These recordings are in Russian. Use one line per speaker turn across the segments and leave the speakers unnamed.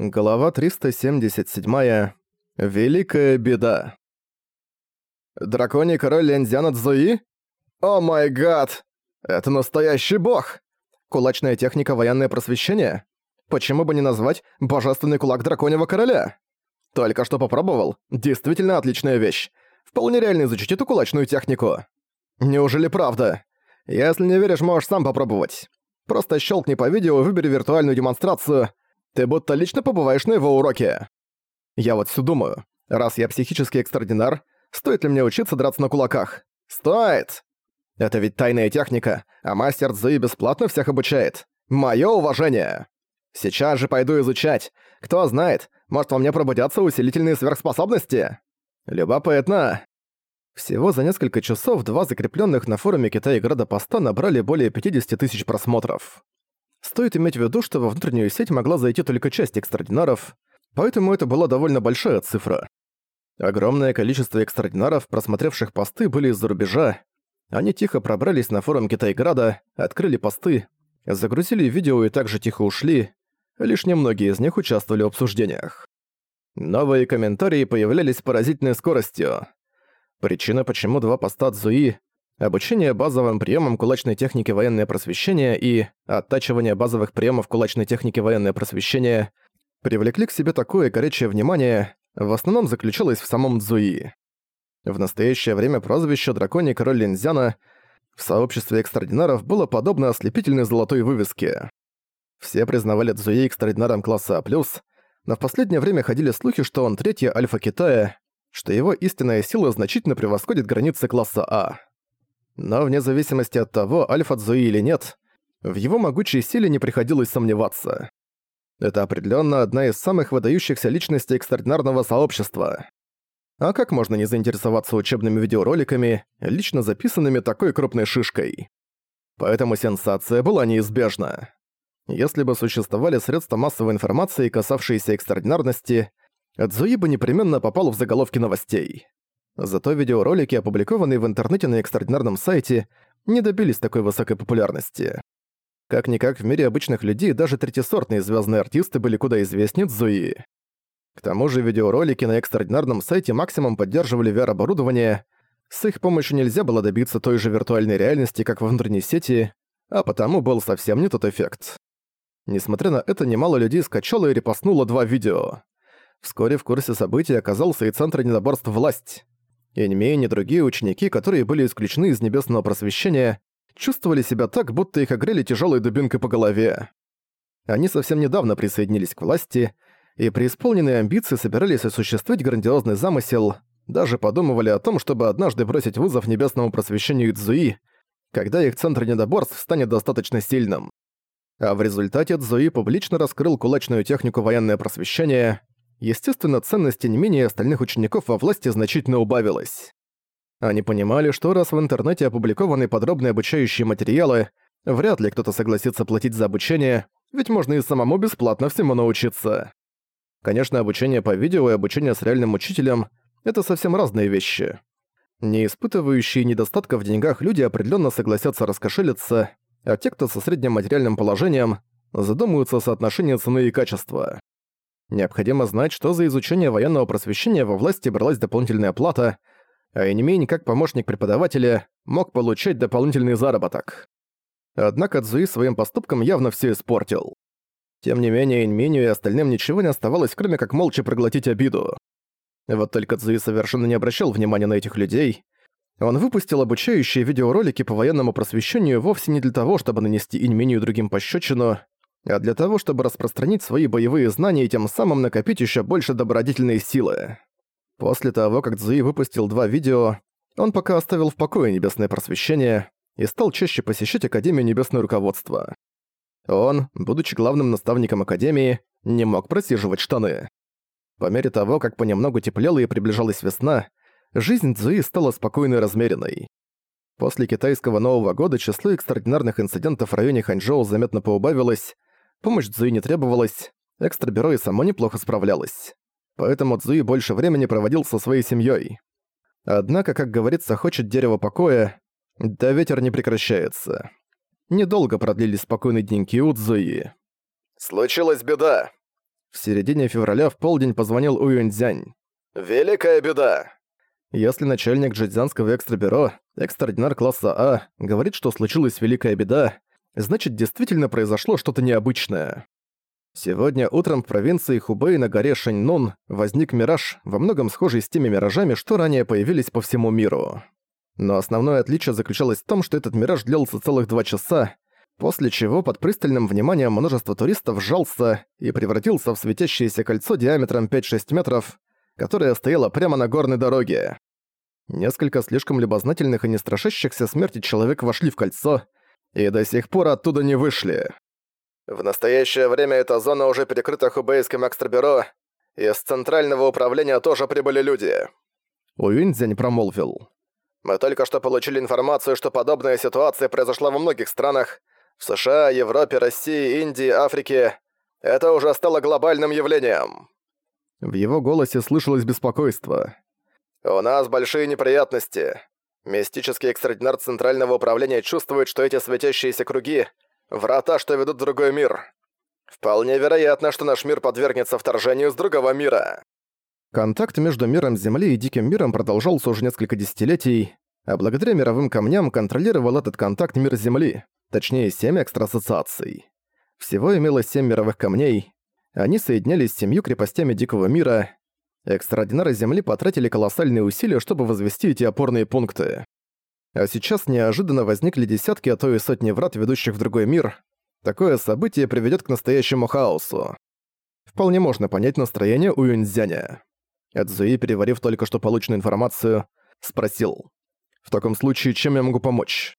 Глава 377. Великая беда. Драконий король Лензян Цзуи? О май гад! Это настоящий бог! Кулачная техника военное просвещение? Почему бы не назвать божественный кулак драконьего короля? Только что попробовал. Действительно отличная вещь. Вполне реально изучить эту кулачную технику. Неужели правда? Если не веришь, можешь сам попробовать. Просто щелкни по видео, выбери виртуальную демонстрацию — ты будто лично побываешь на его уроке. Я вот все думаю, раз я психический экстраординар, стоит ли мне учиться драться на кулаках? Стоит! Это ведь тайная техника, а мастер Цзуи бесплатно всех обучает. Моё уважение! Сейчас же пойду изучать. Кто знает, может во мне пробудятся усилительные сверхспособности? Любопытно. Всего за несколько часов два закрепленных на форуме Китая-Града поста набрали более 50 тысяч просмотров. Стоит иметь в виду, что во внутреннюю сеть могла зайти только часть экстраординаров, поэтому это была довольно большая цифра. Огромное количество экстраординаров, просмотревших посты, были из-за рубежа. Они тихо пробрались на форум Китайграда, открыли посты, загрузили видео и также тихо ушли. Лишь немногие из них участвовали в обсуждениях. Новые комментарии появлялись поразительной скоростью. Причина, почему два поста Цзуи обучение базовым приемам кулачной техники военное просвещение и оттачивание базовых приемов кулачной техники военное просвещение привлекли к себе такое горячее внимание, в основном заключалось в самом Цзуи. В настоящее время прозвище «Драконий король Линзяна» в сообществе экстраординаров было подобно ослепительной золотой вывеске. Все признавали Цзуи экстраординаром класса А+, но в последнее время ходили слухи, что он третья альфа Китая, что его истинная сила значительно превосходит границы класса А. Но вне зависимости от того, Альфа Цзуи или нет, в его могучей силе не приходилось сомневаться. Это определенно одна из самых выдающихся личностей экстраординарного сообщества. А как можно не заинтересоваться учебными видеороликами, лично записанными такой крупной шишкой? Поэтому сенсация была неизбежна. Если бы существовали средства массовой информации, касавшиеся экстраординарности, Цзуи бы непременно попал в заголовки новостей. Зато видеоролики, опубликованные в интернете на экстраординарном сайте, не добились такой высокой популярности. Как-никак в мире обычных людей даже третисортные звездные артисты были куда известнее Цзуи. К тому же видеоролики на экстраординарном сайте максимум поддерживали VR-оборудование, с их помощью нельзя было добиться той же виртуальной реальности, как во внутренней сети, а потому был совсем не тот эффект. Несмотря на это, немало людей скачало и репостнуло два видео. Вскоре в курсе событий оказался и Центр недоборств «Власть». Эньмей и другие ученики, которые были исключены из небесного просвещения, чувствовали себя так, будто их огрели тяжелой дубинкой по голове. Они совсем недавно присоединились к власти, и при исполненной амбиции собирались осуществить грандиозный замысел, даже подумывали о том, чтобы однажды бросить вызов небесному просвещению Цзуи, когда их центр недоборств станет достаточно сильным. А в результате Цзуи публично раскрыл кулачную технику военное просвещение, естественно, ценность не менее остальных учеников во власти значительно убавилась. Они понимали, что раз в интернете опубликованы подробные обучающие материалы, вряд ли кто-то согласится платить за обучение, ведь можно и самому бесплатно всему научиться. Конечно, обучение по видео и обучение с реальным учителем — это совсем разные вещи. Не испытывающие недостатка в деньгах люди определенно согласятся раскошелиться, а те, кто со средним материальным положением, задумаются о соотношении цены и качества. Необходимо знать, что за изучение военного просвещения во власти бралась дополнительная плата, а Энемей, как помощник преподавателя, мог получать дополнительный заработок. Однако Цзуи своим поступком явно все испортил. Тем не менее, Инменю и остальным ничего не оставалось, кроме как молча проглотить обиду. Вот только Цзуи совершенно не обращал внимания на этих людей. Он выпустил обучающие видеоролики по военному просвещению вовсе не для того, чтобы нанести Инменю и другим пощечину, а для того, чтобы распространить свои боевые знания и тем самым накопить еще больше добродетельной силы. После того, как Цзуи выпустил два видео, он пока оставил в покое Небесное Просвещение и стал чаще посещать Академию Небесное Руководство. Он, будучи главным наставником Академии, не мог просиживать штаны. По мере того, как понемногу теплела и приближалась весна, жизнь Цзуи стала спокойной и размеренной. После китайского Нового года число экстраординарных инцидентов в районе Ханчжоу заметно поубавилось, Помощь Цзуи не требовалась, экстрабюро и само неплохо справлялось. Поэтому Цзуи больше времени проводил со своей семьей. Однако, как говорится, хочет дерево покоя, да ветер не прекращается. Недолго продлились спокойные деньки у Цзуи.
«Случилась беда!»
В середине февраля в полдень позвонил Уюньцзянь. «Великая беда!» Если начальник Джидзянского экстрабюро, экстраординар класса А, говорит, что случилась великая беда, значит действительно произошло что-то необычное. Сегодня утром в провинции Хубэй на горе Шэньнун возник мираж, во многом схожий с теми миражами, что ранее появились по всему миру. Но основное отличие заключалось в том, что этот мираж длился целых два часа, после чего под пристальным вниманием множество туристов сжался и превратился в светящееся кольцо диаметром 5-6 метров, которое стояло прямо на горной дороге. Несколько слишком любознательных и не страшащихся смерти человек вошли в кольцо и до сих пор оттуда не вышли. В настоящее время эта зона уже перекрыта хубейским экстрабюро, и с центрального управления тоже прибыли люди. Уинзень промолвил. Мы только что получили информацию, что подобная ситуация произошла во многих странах. В США, Европе, России, Индии, Африке. Это уже стало глобальным явлением. В его голосе слышалось беспокойство. «У нас большие неприятности. Мистический экстрадинар Центрального управления чувствует, что эти светящиеся круги Врата, что ведут в другой мир. Вполне вероятно, что наш мир подвергнется вторжению с другого мира. Контакт между миром Земли и Диким миром продолжался уже несколько десятилетий, а благодаря мировым камням контролировал этот контакт мир Земли, точнее семь экстраассоциаций. Всего имелось семь мировых камней, они соединялись с семью крепостями Дикого мира. Экстраординары Земли потратили колоссальные усилия, чтобы возвести эти опорные пункты. А сейчас неожиданно возникли десятки, а то и сотни врат, ведущих в другой мир. Такое событие приведет к настоящему хаосу. Вполне можно понять настроение у Юньцзяня. Эдзуи, переварив только что полученную информацию, спросил. «В таком случае, чем я могу помочь?»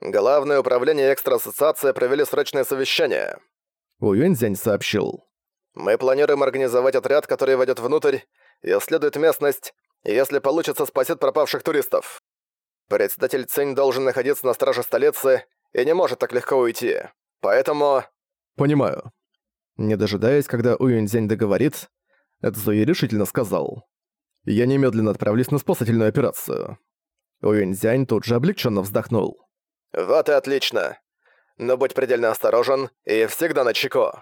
«Главное управление экстраассоциация провели срочное совещание», — У сообщил. «Мы планируем организовать отряд, который войдет внутрь и исследует местность, и если получится, спасет пропавших туристов. Председатель Цинь должен находиться на страже столицы и не может так легко уйти. Поэтому... Понимаю. Не дожидаясь, когда Уюньцзянь договорит, Эдзуи решительно сказал. Я немедленно отправлюсь на спасательную операцию. Уюньцзянь тут же облегченно вздохнул. Вот и отлично. Но будь предельно осторожен и всегда на чеку.